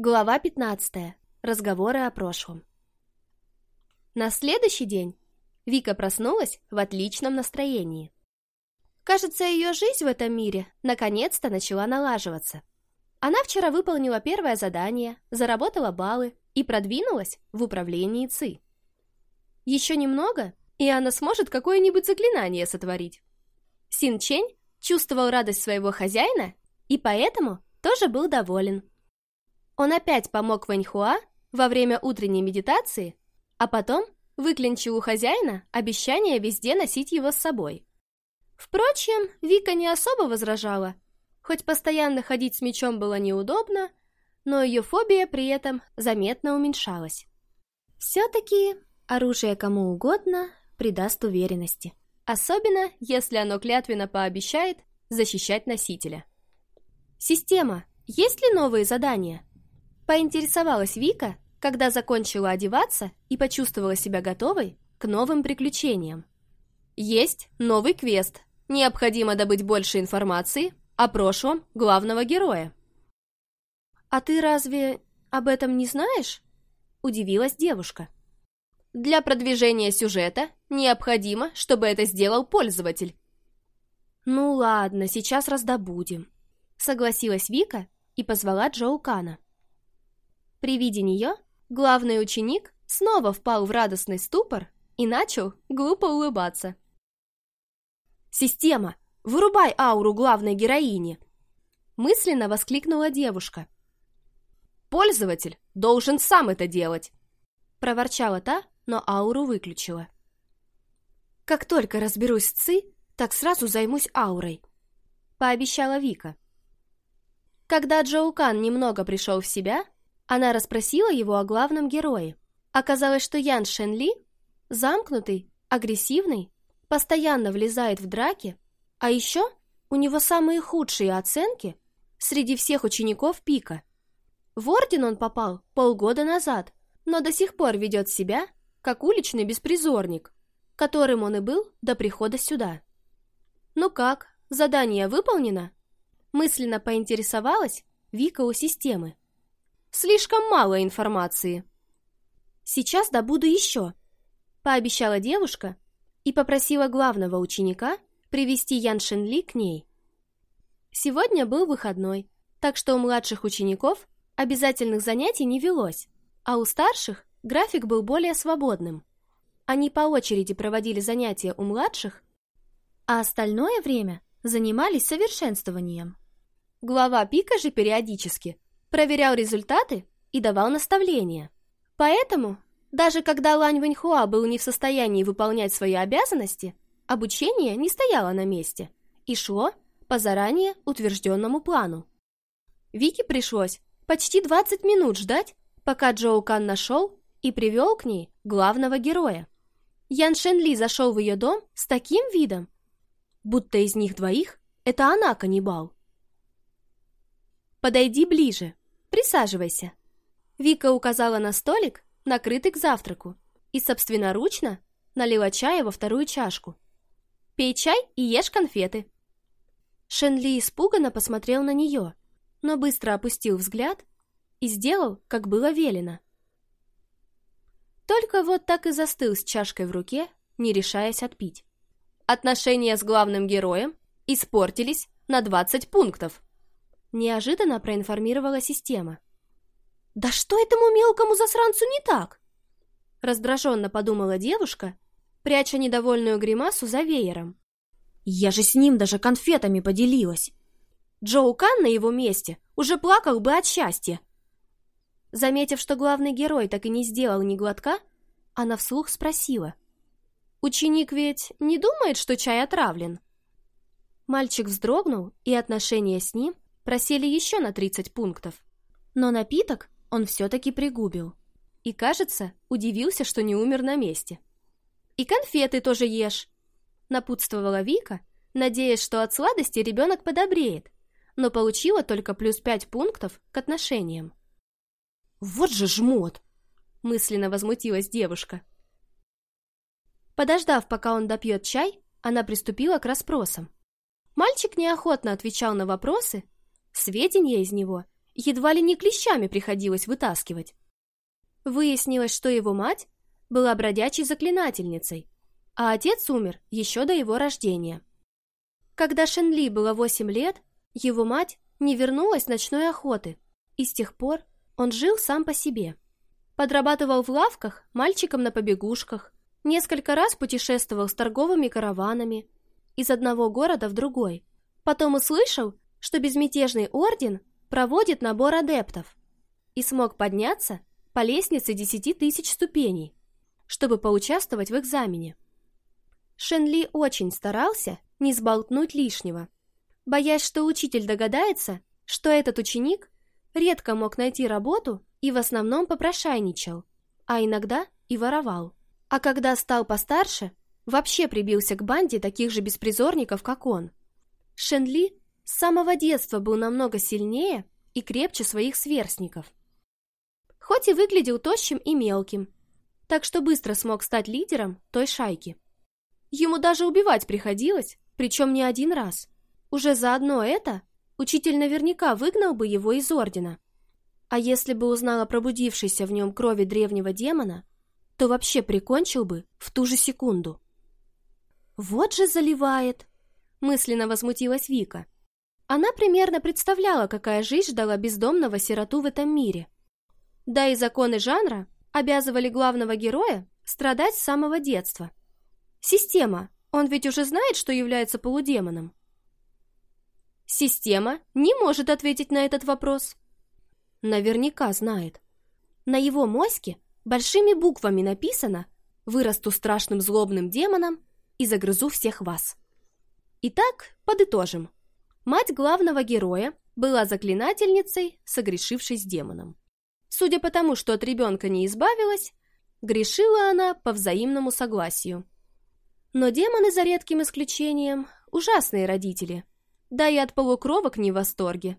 Глава 15. Разговоры о прошлом. На следующий день Вика проснулась в отличном настроении. Кажется, ее жизнь в этом мире наконец-то начала налаживаться. Она вчера выполнила первое задание, заработала баллы и продвинулась в управлении ЦИ. Еще немного, и она сможет какое-нибудь заклинание сотворить. Син Чень чувствовал радость своего хозяина и поэтому тоже был доволен. Он опять помог Ваньхуа во время утренней медитации, а потом выклинчил у хозяина обещание везде носить его с собой. Впрочем, Вика не особо возражала, хоть постоянно ходить с мечом было неудобно, но ее фобия при этом заметно уменьшалась. Все-таки оружие кому угодно придаст уверенности, особенно если оно клятвенно пообещает защищать носителя. Система, есть ли новые задания? Поинтересовалась Вика, когда закончила одеваться и почувствовала себя готовой к новым приключениям. Есть новый квест. Необходимо добыть больше информации о прошлом главного героя. «А ты разве об этом не знаешь?» – удивилась девушка. «Для продвижения сюжета необходимо, чтобы это сделал пользователь». «Ну ладно, сейчас раздобудем», – согласилась Вика и позвала Джоукана. При виде нее главный ученик снова впал в радостный ступор и начал глупо улыбаться. «Система, вырубай ауру главной героини!» Мысленно воскликнула девушка. «Пользователь должен сам это делать!» Проворчала та, но ауру выключила. «Как только разберусь с ЦИ, так сразу займусь аурой», пообещала Вика. Когда Джоукан немного пришел в себя, она расспросила его о главном герое. Оказалось, что Ян Шенли замкнутый, агрессивный, постоянно влезает в драки, а еще у него самые худшие оценки среди всех учеников Пика. В орден он попал полгода назад, но до сих пор ведет себя как уличный беспризорник, которым он и был до прихода сюда. «Ну как, задание выполнено?» Мысленно поинтересовалась Вика у системы. Слишком мало информации. Сейчас добуду еще, пообещала девушка и попросила главного ученика привести Ян Шенли к ней. Сегодня был выходной, так что у младших учеников обязательных занятий не велось, а у старших график был более свободным. Они по очереди проводили занятия у младших, а остальное время занимались совершенствованием. Глава пика же периодически проверял результаты и давал наставления. Поэтому, даже когда Лань Вэньхуа был не в состоянии выполнять свои обязанности, обучение не стояло на месте и шло по заранее утвержденному плану. Вике пришлось почти 20 минут ждать, пока Джоу Кан нашел и привел к ней главного героя. Ян Шен Ли зашел в ее дом с таким видом, будто из них двоих это она каннибал. «Подойди ближе», Присаживайся». Вика указала на столик, накрытый к завтраку, и собственноручно налила чая во вторую чашку. «Пей чай и ешь конфеты». Шенли испуганно посмотрел на нее, но быстро опустил взгляд и сделал, как было велено. Только вот так и застыл с чашкой в руке, не решаясь отпить. Отношения с главным героем испортились на 20 пунктов. Неожиданно проинформировала система. «Да что этому мелкому засранцу не так?» Раздраженно подумала девушка, пряча недовольную гримасу за веером. «Я же с ним даже конфетами поделилась!» Джоу Кан на его месте уже плакал бы от счастья. Заметив, что главный герой так и не сделал ни глотка, она вслух спросила. «Ученик ведь не думает, что чай отравлен?» Мальчик вздрогнул, и отношения с ним просели еще на 30 пунктов. Но напиток он все-таки пригубил. И, кажется, удивился, что не умер на месте. «И конфеты тоже ешь!» Напутствовала Вика, надеясь, что от сладости ребенок подобреет, но получила только плюс пять пунктов к отношениям. «Вот же жмот!» мысленно возмутилась девушка. Подождав, пока он допьет чай, она приступила к расспросам. Мальчик неохотно отвечал на вопросы, Сведения из него едва ли не клещами приходилось вытаскивать. Выяснилось, что его мать была бродячей заклинательницей, а отец умер еще до его рождения. Когда Шенли было 8 лет, его мать не вернулась с ночной охоты, и с тех пор он жил сам по себе. Подрабатывал в лавках, мальчиком на побегушках, несколько раз путешествовал с торговыми караванами из одного города в другой. Потом услышал, что безмятежный орден проводит набор адептов и смог подняться по лестнице десяти тысяч ступеней, чтобы поучаствовать в экзамене. Шенли очень старался не сболтнуть лишнего, боясь, что учитель догадается, что этот ученик редко мог найти работу и в основном попрошайничал, а иногда и воровал. А когда стал постарше, вообще прибился к банде таких же беспризорников, как он. Шенли с самого детства был намного сильнее и крепче своих сверстников. Хоть и выглядел тощим и мелким, так что быстро смог стать лидером той шайки. Ему даже убивать приходилось, причем не один раз. Уже заодно это учитель наверняка выгнал бы его из ордена. А если бы узнал о пробудившейся в нем крови древнего демона, то вообще прикончил бы в ту же секунду. «Вот же заливает!» — мысленно возмутилась Вика. Она примерно представляла, какая жизнь ждала бездомного сироту в этом мире. Да и законы жанра обязывали главного героя страдать с самого детства. Система, он ведь уже знает, что является полудемоном. Система не может ответить на этот вопрос. Наверняка знает. На его моське большими буквами написано «Вырасту страшным злобным демоном и загрызу всех вас». Итак, подытожим. Мать главного героя была заклинательницей, согрешившей с демоном. Судя по тому, что от ребенка не избавилась, грешила она по взаимному согласию. Но демоны, за редким исключением, ужасные родители, да и от полукровок не в восторге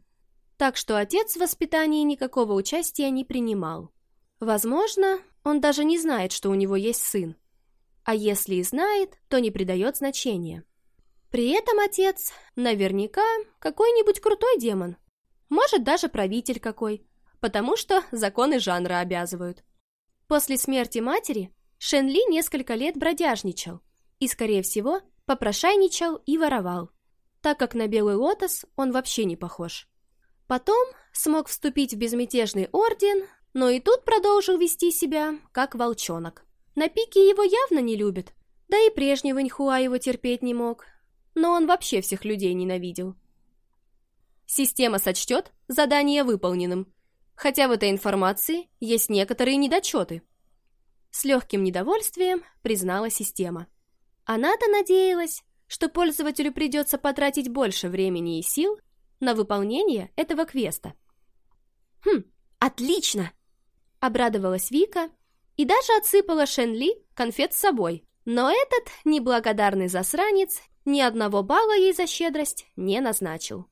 так что отец в воспитании никакого участия не принимал. Возможно, он даже не знает, что у него есть сын. А если и знает, то не придает значения. При этом отец наверняка какой-нибудь крутой демон. Может, даже правитель какой, потому что законы жанра обязывают. После смерти матери Шенли несколько лет бродяжничал и, скорее всего, попрошайничал и воровал, так как на белый лотос он вообще не похож. Потом смог вступить в безмятежный орден, но и тут продолжил вести себя, как волчонок. На пике его явно не любят, да и прежнего Ньхуа его терпеть не мог. Но он вообще всех людей ненавидел. Система сочтет задание выполненным, хотя в этой информации есть некоторые недочеты. С легким недовольствием признала система. Она-то надеялась, что пользователю придется потратить больше времени и сил на выполнение этого квеста. «Хм, отлично!» — обрадовалась Вика и даже отсыпала Шенли конфет с собой. Но этот неблагодарный засранец ни одного балла ей за щедрость не назначил.